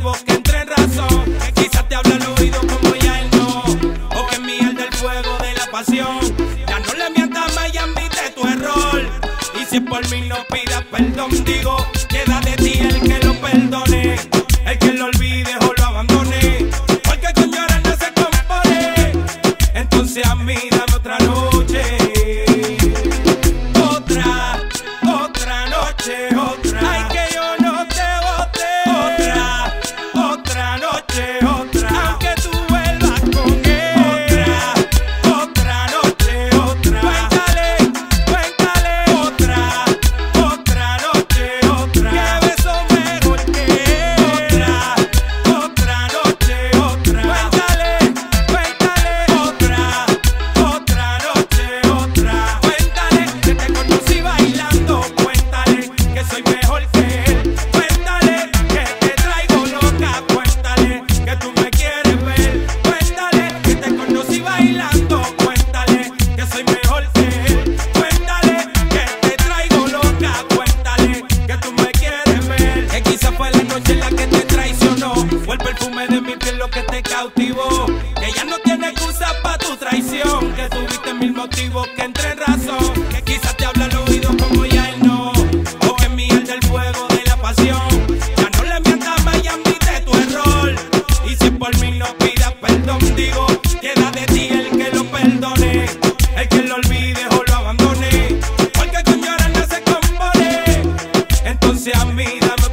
que entre en razón. Quizás te habla al oído como ya él no. O que miel del fuego de la pasión. Ya no le mientas más y admite tu error. Y si por mí no pidas perdón, digo. que te cautivó. Que ya no tiene excusa para tu traición. Que tuviste mil motivos que entre en razón. Que quizás te habla al oído como ya él no. O que miel del fuego de la pasión. Ya no le mientas más y admite tu error. Y si por mí no pidas perdón, digo, queda de ti el que lo perdone. El que lo olvide o lo abandone. Porque con llorar no se compone. Entonces a mí dame